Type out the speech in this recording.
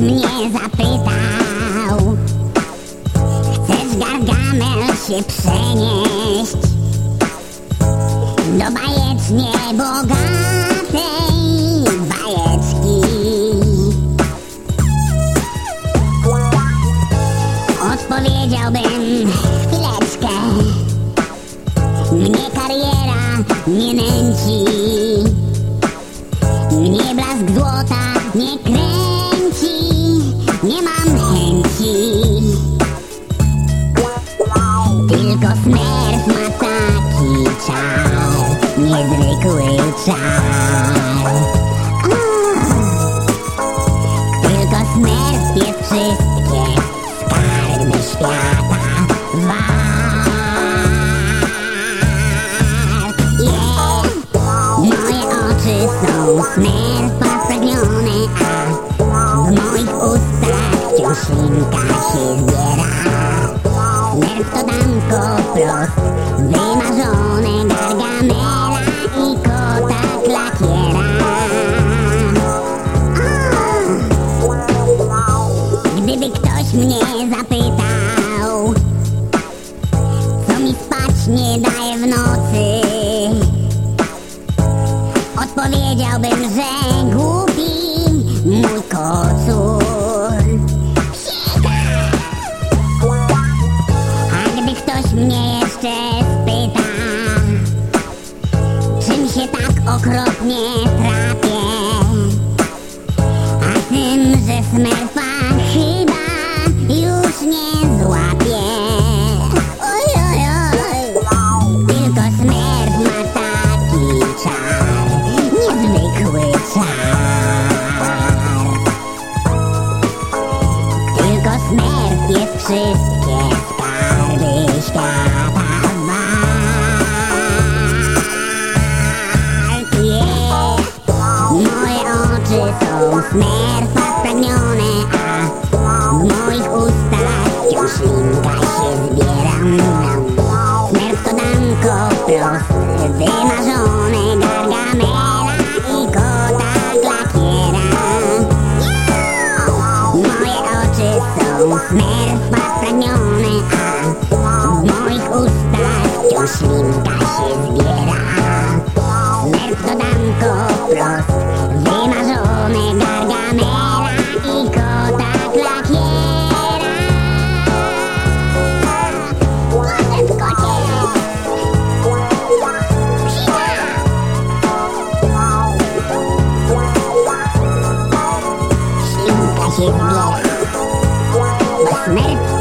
Mnie zapytał. Chcesz Gargamel się przenieść? Do bajecznie bogatej bajeczki. Odpowiedziałbym chwileczkę. Mnie kariera nie nęci. Mnie blask złota nie Tylko smerf ma taki czar Niezwykły czar Tylko smerf jest wszystkie skarby świata. Wart Yeah Moje oczy są smerfa spragnione A w moich ustach wciąż ślinka się zbiera Damko wprost Wymarzone gargamela i kota klakiera Gdyby ktoś mnie okropnie trapię. A tym, że smerfa są smerfa spragnione A w moich ustach wciąż ślinka się zbiera. Smerf to damko wprost Wymarzone gargamela i kota klakiera. Moje oczy są smerfa spragnione A w moich ustach wciąż ślinka się zbiera. Smerf to damko wprost Ślinka się zbiera Bo smerf